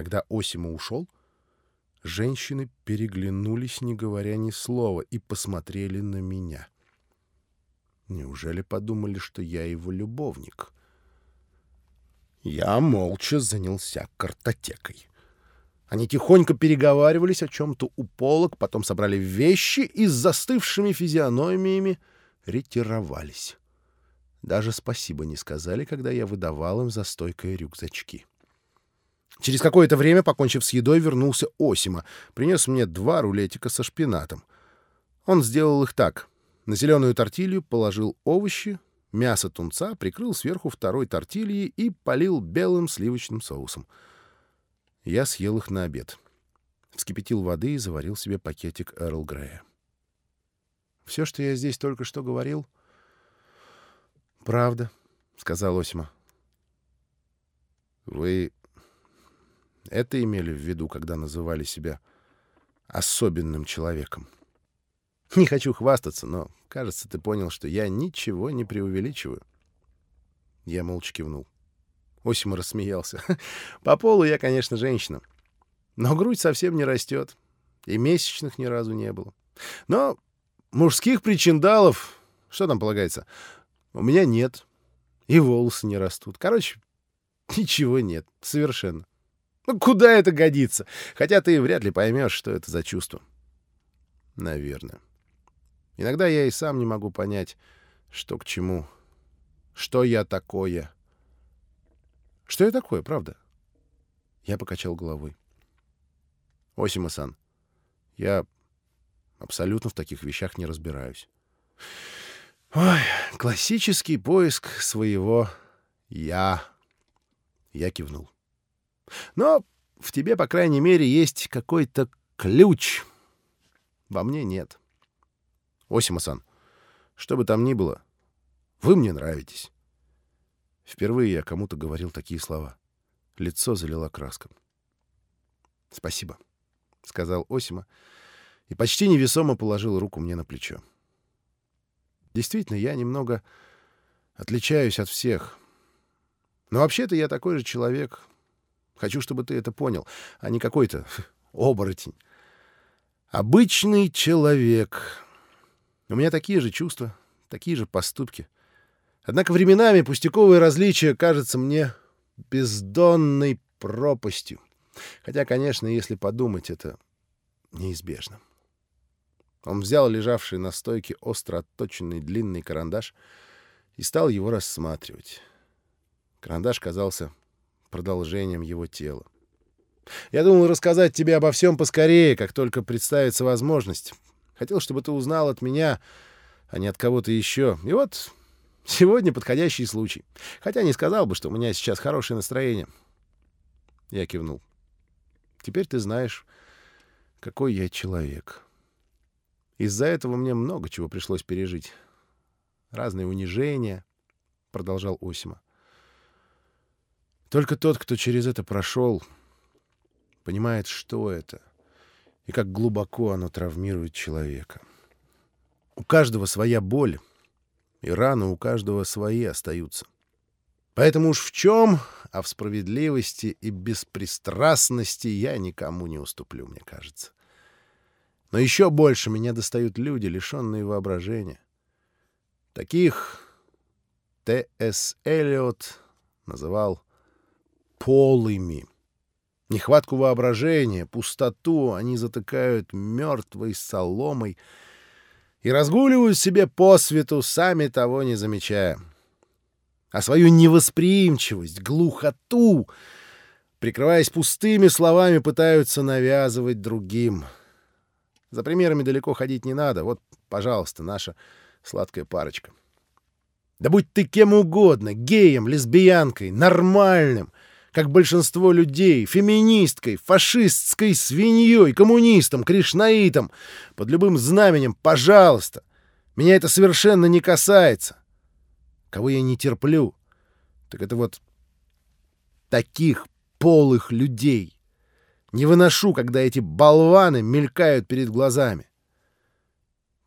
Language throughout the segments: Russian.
Когда Осима ушел, женщины переглянулись, не говоря ни слова, и посмотрели на меня. Неужели подумали, что я его любовник? Я молча занялся картотекой. Они тихонько переговаривались о чем-то у полок, потом собрали вещи и с застывшими физиономиями ретировались. Даже спасибо не сказали, когда я выдавал им за стойкой рюкзачки. Через какое-то время, покончив с едой, вернулся Осима. Принес мне два рулетика со шпинатом. Он сделал их так. На зеленую тортилью положил овощи, мясо тунца, прикрыл сверху второй тортильей и полил белым сливочным соусом. Я съел их на обед. Вскипятил воды и заварил себе пакетик Эрл Грея. Все, что я здесь только что говорил, правда, — сказал Осима. Вы это имели в виду, когда называли себя особенным человеком? Не хочу хвастаться, но, кажется, ты понял, что я ничего не преувеличиваю. Я молча кивнул. Осима рассмеялся. По полу я, конечно, женщина. Но грудь совсем не растет. И месячных ни разу не было. Но мужских причиндалов, что там полагается, у меня нет. И волосы не растут. Короче, ничего нет. Совершенно. Ну, куда это годится? Хотя ты вряд ли поймешь, что это за чувство. Наверное. Иногда я и сам не могу понять, что к чему. Что я такое. Что я такое, правда? Я покачал головой. Осима-сан, я абсолютно в таких вещах не разбираюсь. Ой, классический поиск своего «я». Я кивнул. Но в тебе, по крайней мере, есть какой-то ключ. Во мне нет. Осима-сан, что бы там ни было, вы мне нравитесь. Впервые я кому-то говорил такие слова. Лицо залило краском. «Спасибо», — сказал Осима и почти невесомо положил руку мне на плечо. «Действительно, я немного отличаюсь от всех. Но вообще-то я такой же человек, Хочу, чтобы ты это понял, а не какой-то оборотень. Обычный человек. У меня такие же чувства, такие же поступки. Однако временами пустяковые различия кажутся мне бездонной пропастью. Хотя, конечно, если подумать, это неизбежно. Он взял лежавший на стойке остро отточенный длинный карандаш и стал его рассматривать. Карандаш казался продолжением его тела. Я думал рассказать тебе обо всем поскорее, как только представится возможность. Хотел, чтобы ты узнал от меня, а не от кого-то еще. И вот сегодня подходящий случай. Хотя не сказал бы, что у меня сейчас хорошее настроение. Я кивнул. Теперь ты знаешь, какой я человек. Из-за этого мне много чего пришлось пережить. Разные унижения, — продолжал Осима. Только тот, кто через это прошел, понимает, что это и как глубоко оно травмирует человека. У каждого своя боль, и раны у каждого свои остаются. Поэтому уж в чем, а в справедливости и беспристрастности я никому не уступлю, мне кажется. Но еще больше меня достают люди, лишенные воображения. Таких Т.С. Эллиот называл полыми. Нехватку воображения, пустоту они затыкают мертвой соломой и разгуливают себе по свету, сами того не замечая. А свою невосприимчивость, глухоту, прикрываясь пустыми словами, пытаются навязывать другим. За примерами далеко ходить не надо. Вот, пожалуйста, наша сладкая парочка. Да будь ты кем угодно, геем, лесбиянкой, нормальным — как большинство людей, феминисткой, фашистской свиньей, коммунистом, кришнаитом, под любым знаменем, пожалуйста. Меня это совершенно не касается. Кого я не терплю, так это вот таких полых людей. Не выношу, когда эти болваны мелькают перед глазами.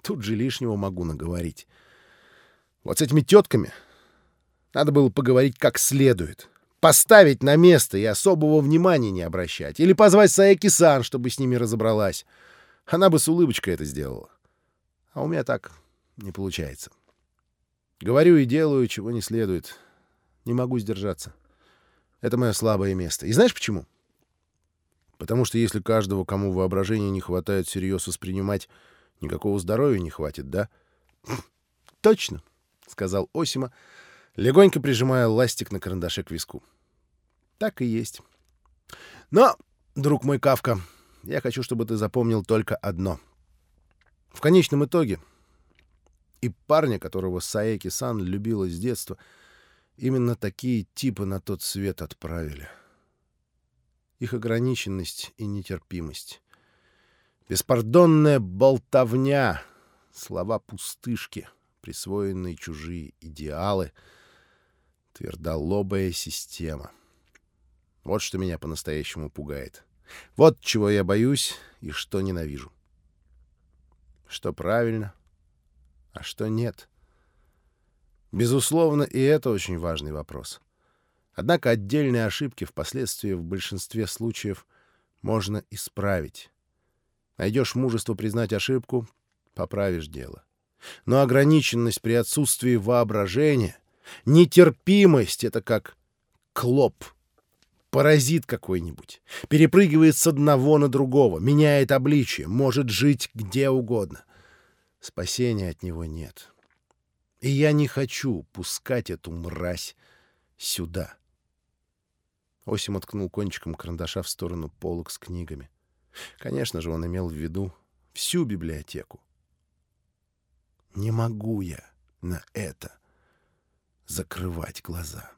Тут же лишнего могу наговорить. Вот с этими тетками надо было поговорить как следует — поставить на место и особого внимания не обращать. Или позвать Саеки-сан, чтобы с ними разобралась. Она бы с улыбочкой это сделала. А у меня так не получается. Говорю и делаю, чего не следует. Не могу сдержаться. Это мое слабое место. И знаешь почему? Потому что если каждого, кому воображения не хватает всерьез воспринимать, никакого здоровья не хватит, да? — Точно, — сказал Осима, легонько прижимая ластик на карандаше к виску. — Так и есть. Но, друг мой Кавка, я хочу, чтобы ты запомнил только одно. В конечном итоге и парня, которого Саеки-сан любила с детства, именно такие типы на тот свет отправили. Их ограниченность и нетерпимость. Беспардонная болтовня, слова пустышки, присвоенные чужие идеалы, твердолобая система. Вот что меня по-настоящему пугает. Вот чего я боюсь и что ненавижу. Что правильно — а что нет? Безусловно, и это очень важный вопрос. Однако отдельные ошибки впоследствии в большинстве случаев можно исправить. Найдешь мужество признать ошибку — поправишь дело. Но ограниченность при отсутствии воображения, нетерпимость — это как клоп, паразит какой-нибудь. Перепрыгивает с одного на другого, меняет обличие, может жить где угодно. Спасения от него нет. И я не хочу пускать эту мразь сюда. Осим откнул кончиком карандаша в сторону полок с книгами. Конечно же, он имел в виду всю библиотеку. Не могу я на это закрывать глаза.